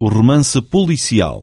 o romance policial.